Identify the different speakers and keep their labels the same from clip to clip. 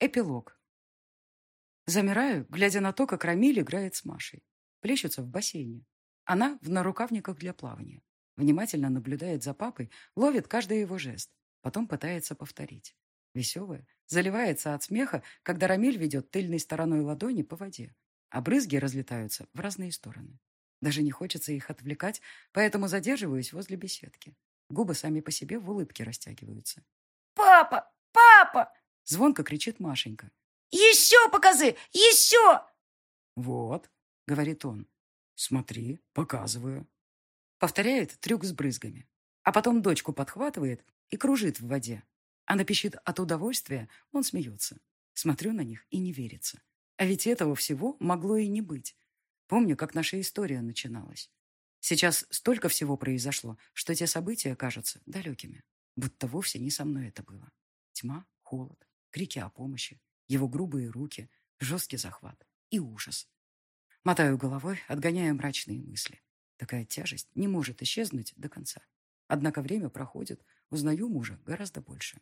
Speaker 1: Эпилог. Замираю, глядя на то, как Рамиль играет с Машей. Плещутся в бассейне. Она в нарукавниках для плавания. Внимательно наблюдает за папой, ловит каждый его жест. Потом пытается повторить. Веселая, заливается от смеха, когда Рамиль ведет тыльной стороной ладони по воде, а брызги разлетаются в разные стороны. Даже не хочется их отвлекать, поэтому задерживаюсь возле беседки. Губы сами по себе в улыбке растягиваются.
Speaker 2: «Папа! Папа!»
Speaker 1: Звонко кричит Машенька.
Speaker 2: «Еще показы! Еще!»
Speaker 1: «Вот», — говорит он. «Смотри, показываю». Повторяет трюк с брызгами. А потом дочку подхватывает и кружит в воде. Она пищит от удовольствия, он смеется. Смотрю на них и не верится. А ведь этого всего могло и не быть. Помню, как наша история начиналась. Сейчас столько всего произошло, что те события кажутся далекими. Будто вовсе не со мной это было. Тьма, холод, крики о помощи, его грубые руки, жесткий захват и ужас. Мотаю головой, отгоняя мрачные мысли. Такая тяжесть не может исчезнуть до конца. Однако время проходит, узнаю мужа гораздо больше.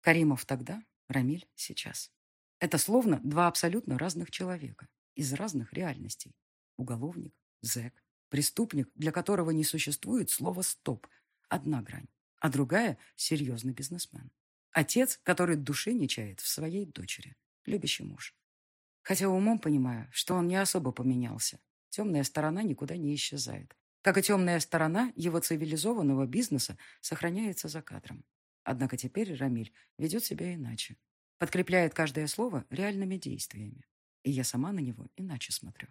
Speaker 1: Каримов тогда, Рамиль сейчас. Это словно два абсолютно разных человека, из разных реальностей. Уголовник, зэк, преступник, для которого не существует слова «стоп», одна грань, а другая – серьезный бизнесмен. Отец, который души не чает в своей дочери. Любящий муж. Хотя умом понимаю, что он не особо поменялся. Темная сторона никуда не исчезает. Как и темная сторона его цивилизованного бизнеса сохраняется за кадром. Однако теперь Рамиль ведет себя иначе. Подкрепляет каждое слово реальными действиями. И я сама на него иначе смотрю.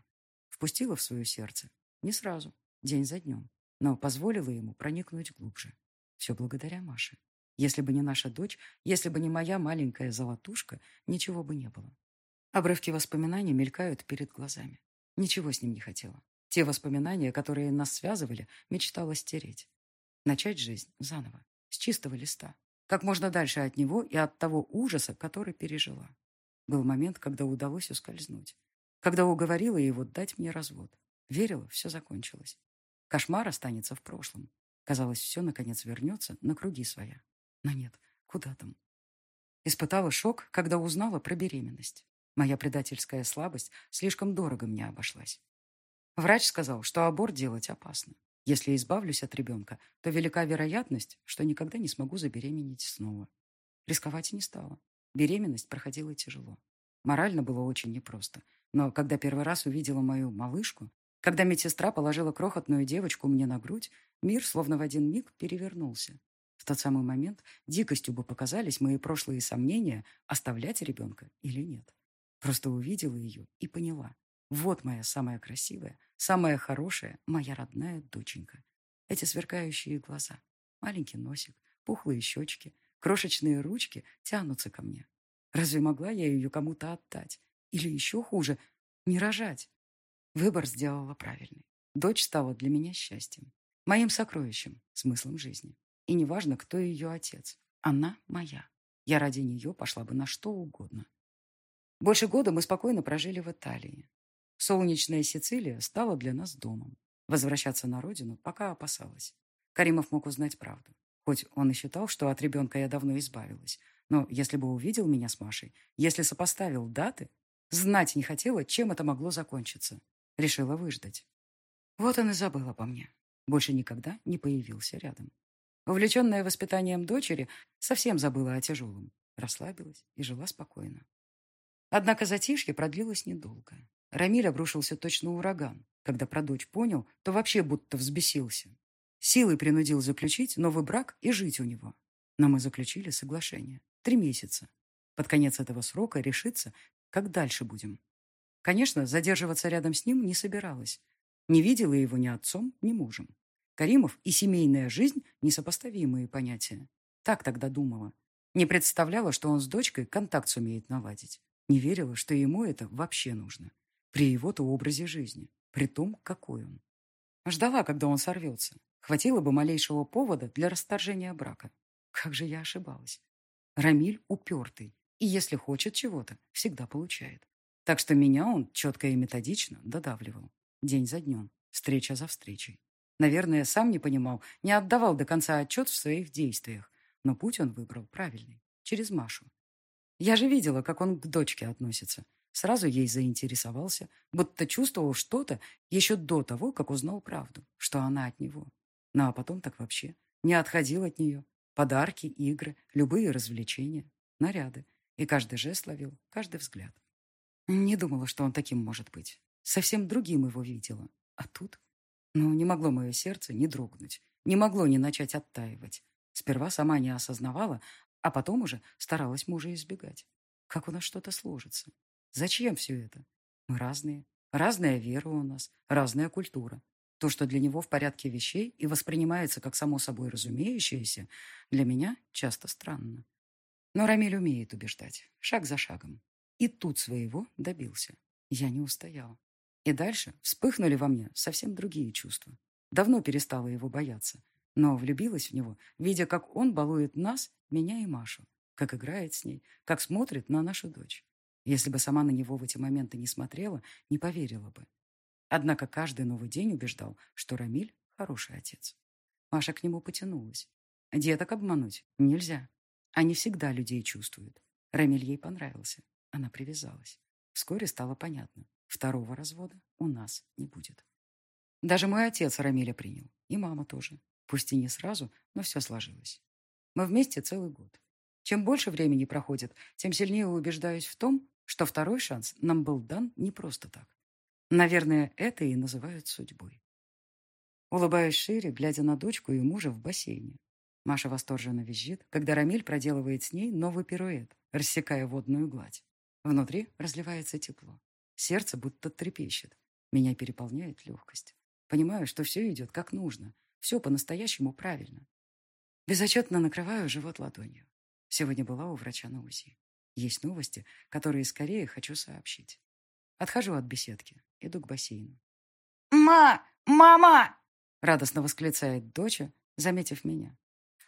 Speaker 1: Впустила в свое сердце. Не сразу, день за днем. Но позволила ему проникнуть глубже. Все благодаря Маше. Если бы не наша дочь, если бы не моя маленькая золотушка, ничего бы не было. Обрывки воспоминаний мелькают перед глазами. Ничего с ним не хотела. Те воспоминания, которые нас связывали, мечтала стереть. Начать жизнь заново, с чистого листа. Как можно дальше от него и от того ужаса, который пережила. Был момент, когда удалось ускользнуть. Когда уговорила его дать мне развод. Верила, все закончилось. Кошмар останется в прошлом. Казалось, все, наконец, вернется на круги своя. Но нет, куда там? Испытала шок, когда узнала про беременность. Моя предательская слабость слишком дорого мне обошлась. Врач сказал, что аборт делать опасно. Если избавлюсь от ребенка, то велика вероятность, что никогда не смогу забеременеть снова. Рисковать не стала. Беременность проходила тяжело. Морально было очень непросто. Но когда первый раз увидела мою малышку, когда медсестра положила крохотную девочку мне на грудь, мир словно в один миг перевернулся. Тот самый момент дикостью бы показались мои прошлые сомнения, оставлять ребенка или нет. Просто увидела ее и поняла. Вот моя самая красивая, самая хорошая, моя родная доченька. Эти сверкающие глаза, маленький носик, пухлые щечки, крошечные ручки тянутся ко мне. Разве могла я ее кому-то отдать? Или еще хуже, не рожать? Выбор сделала правильный. Дочь стала для меня счастьем, моим сокровищем, смыслом жизни. И неважно, кто ее отец. Она моя. Я ради нее пошла бы на что угодно. Больше года мы спокойно прожили в Италии. Солнечная Сицилия стала для нас домом. Возвращаться на родину пока опасалась. Каримов мог узнать правду. Хоть он и считал, что от ребенка я давно избавилась. Но если бы увидел меня с Машей, если сопоставил даты, знать не хотела, чем это могло закончиться. Решила выждать. Вот он и забыл обо мне. Больше никогда не появился рядом. Увлеченная воспитанием дочери, совсем забыла о тяжелом. Расслабилась и жила спокойно. Однако затишье продлилось недолго. Рамиль обрушился точно ураган. Когда про дочь понял, то вообще будто взбесился. Силой принудил заключить новый брак и жить у него. Но мы заключили соглашение. Три месяца. Под конец этого срока решиться, как дальше будем. Конечно, задерживаться рядом с ним не собиралась. Не видела его ни отцом, ни мужем. Каримов и семейная жизнь – несопоставимые понятия. Так тогда думала. Не представляла, что он с дочкой контакт сумеет наладить. Не верила, что ему это вообще нужно. При его-то образе жизни. При том, какой он. Ждала, когда он сорвется. Хватило бы малейшего повода для расторжения брака. Как же я ошибалась. Рамиль упертый. И если хочет чего-то, всегда получает. Так что меня он четко и методично додавливал. День за днем. Встреча за встречей. Наверное, сам не понимал, не отдавал до конца отчет в своих действиях, но путь он выбрал правильный, через Машу. Я же видела, как он к дочке относится. Сразу ей заинтересовался, будто чувствовал что-то еще до того, как узнал правду, что она от него. Ну а потом так вообще не отходил от нее. Подарки, игры, любые развлечения, наряды. И каждый жест ловил, каждый взгляд. Не думала, что он таким может быть. Совсем другим его видела. А тут? Ну, не могло мое сердце не дрогнуть. Не могло не начать оттаивать. Сперва сама не осознавала, а потом уже старалась мужа избегать. Как у нас что-то сложится? Зачем все это? Мы разные. Разная вера у нас, разная культура. То, что для него в порядке вещей и воспринимается как само собой разумеющееся, для меня часто странно. Но Рамиль умеет убеждать, шаг за шагом. И тут своего добился. Я не устояла. И дальше вспыхнули во мне совсем другие чувства. Давно перестала его бояться, но влюбилась в него, видя, как он балует нас, меня и Машу, как играет с ней, как смотрит на нашу дочь. Если бы сама на него в эти моменты не смотрела, не поверила бы. Однако каждый новый день убеждал, что Рамиль – хороший отец. Маша к нему потянулась. Деток обмануть нельзя. Они всегда людей чувствуют. Рамиль ей понравился. Она привязалась. Вскоре стало понятно. Второго развода у нас не будет. Даже мой отец Рамиля принял. И мама тоже. Пусть и не сразу, но все сложилось. Мы вместе целый год. Чем больше времени проходит, тем сильнее убеждаюсь в том, что второй шанс нам был дан не просто так. Наверное, это и называют судьбой. Улыбаюсь шире, глядя на дочку и мужа в бассейне. Маша восторженно визжит, когда Рамиль проделывает с ней новый пируэт, рассекая водную гладь. Внутри разливается тепло. Сердце будто трепещет. Меня переполняет легкость. Понимаю, что все идет как нужно. Все по-настоящему правильно. Безотчетно накрываю живот ладонью. Сегодня была у врача на УЗИ. Есть новости, которые скорее хочу сообщить. Отхожу от беседки, иду к бассейну.
Speaker 2: «Ма! Мама!»
Speaker 1: Радостно восклицает доча, заметив меня.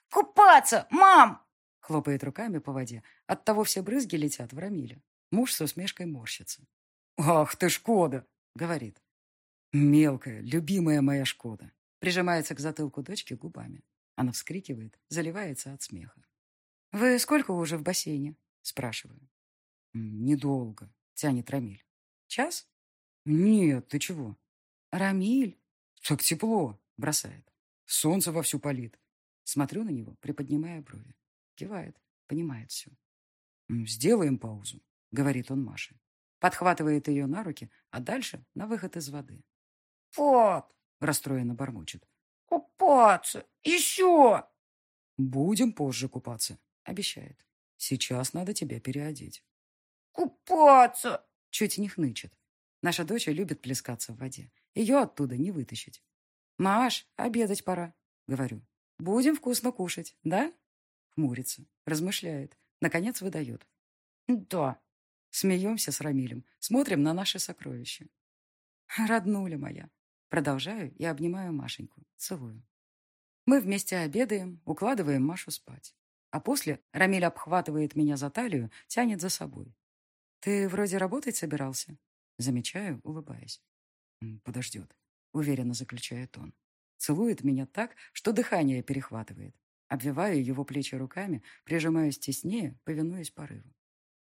Speaker 2: «Купаться! Мам!»
Speaker 1: Хлопает руками по воде. Оттого все брызги летят в Рамиле. Муж с усмешкой морщится. «Ах ты, Шкода!» — говорит. «Мелкая, любимая моя Шкода!» Прижимается к затылку дочки губами. Она вскрикивает, заливается от смеха. «Вы сколько уже в бассейне?» Спрашиваю. Недолго, тянет Рамиль. Час? Нет, ты чего? Рамиль? Так тепло, бросает. Солнце вовсю палит. Смотрю на него, приподнимая брови. Кивает, понимает все. «Сделаем паузу», — говорит он Маше. Подхватывает ее на руки, а дальше на выход из воды.
Speaker 2: «Пап!»
Speaker 1: — расстроенно бормочет.
Speaker 2: «Купаться! Еще!»
Speaker 1: «Будем позже купаться», — обещает. Сейчас надо тебя переодеть.
Speaker 2: Купаться!
Speaker 1: Чуть не хнычет. Наша дочь любит плескаться в воде. Ее оттуда не вытащить. Маш, обедать пора, говорю. Будем вкусно кушать, да? Хмурится, размышляет. Наконец выдает. Да. Смеемся с Рамилем, смотрим на наши сокровища. Роднуля моя. Продолжаю и обнимаю Машеньку. Целую. Мы вместе обедаем, укладываем Машу спать. А после Рамиль обхватывает меня за талию, тянет за собой. «Ты вроде работать собирался?» Замечаю, улыбаясь. «Подождет», — уверенно заключает он. Целует меня так, что дыхание перехватывает. Обвиваю его плечи руками, прижимаюсь теснее, повинуясь порыву.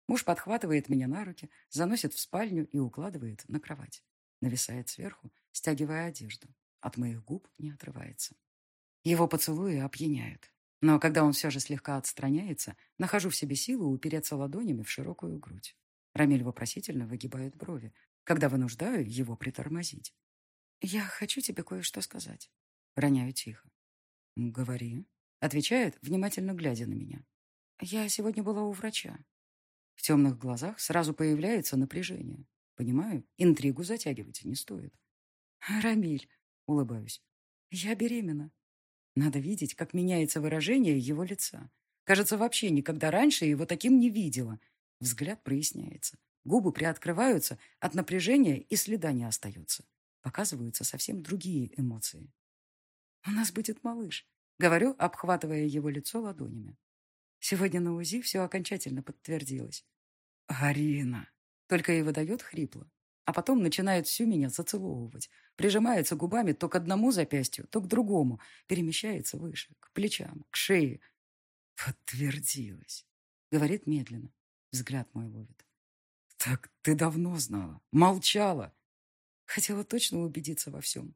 Speaker 1: Муж подхватывает меня на руки, заносит в спальню и укладывает на кровать. Нависает сверху, стягивая одежду. От моих губ не отрывается. Его поцелуи опьяняют. Но когда он все же слегка отстраняется, нахожу в себе силу упереться ладонями в широкую грудь. Рамиль вопросительно выгибает брови, когда вынуждаю его притормозить. «Я хочу тебе кое-что сказать». Роняю тихо. «Говори», — отвечает, внимательно глядя на меня. «Я сегодня была у врача». В темных глазах сразу появляется напряжение. Понимаю, интригу затягивать не стоит. «Рамиль», — улыбаюсь, — «я беременна». Надо видеть, как меняется выражение его лица. Кажется, вообще никогда раньше его таким не видела. Взгляд проясняется. Губы приоткрываются, от напряжения и следа не остается. Показываются совсем другие эмоции. «У нас будет малыш», — говорю, обхватывая его лицо ладонями. Сегодня на УЗИ все окончательно подтвердилось. «Арина!» — только и выдает хрипло а потом начинает всю меня зацеловывать. Прижимается губами то к одному запястью, то к другому. Перемещается выше, к плечам, к шее. Подтвердилось. Говорит медленно. Взгляд мой ловит. Так ты давно знала. Молчала. Хотела точно убедиться во всем.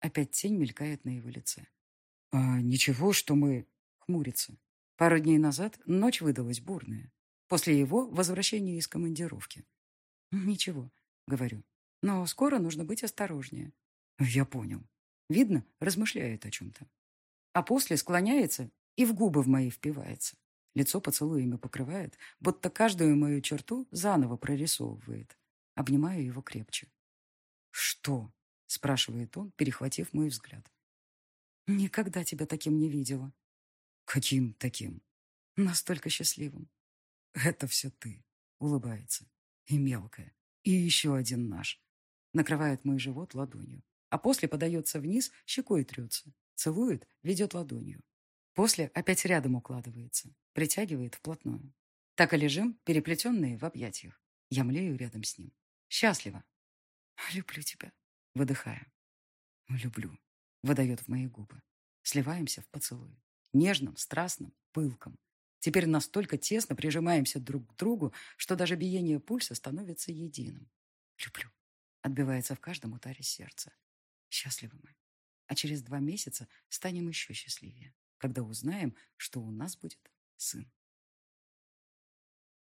Speaker 1: Опять тень мелькает на его лице. А ничего, что мы... Хмурится. Пару дней назад ночь выдалась бурная. После его возвращения из командировки. Ничего, говорю. Но скоро нужно быть осторожнее. Я понял. Видно, размышляет о чем-то. А после склоняется и в губы в мои впивается. Лицо поцелуями покрывает, будто каждую мою черту заново прорисовывает. Обнимаю его крепче. «Что?» — спрашивает он, перехватив мой взгляд. «Никогда тебя таким не видела». «Каким таким?» «Настолько счастливым». «Это все ты», — улыбается. «И мелкая. И еще один наш». Накрывает мой живот ладонью, а после подается вниз, щекой трется. Целует, ведет ладонью. После опять рядом укладывается, притягивает вплотную. Так и лежим, переплетенные в объятиях. Я млею рядом с ним. Счастливо. «Люблю тебя», выдыхая. «Люблю», выдает в мои губы. Сливаемся в поцелуе. Нежным, страстным, пылком. Теперь настолько тесно прижимаемся друг к другу, что даже биение пульса становится единым. Люблю. Отбивается в каждом ударе сердца. Счастливы мы. А через два месяца станем еще счастливее, когда узнаем, что у нас будет сын.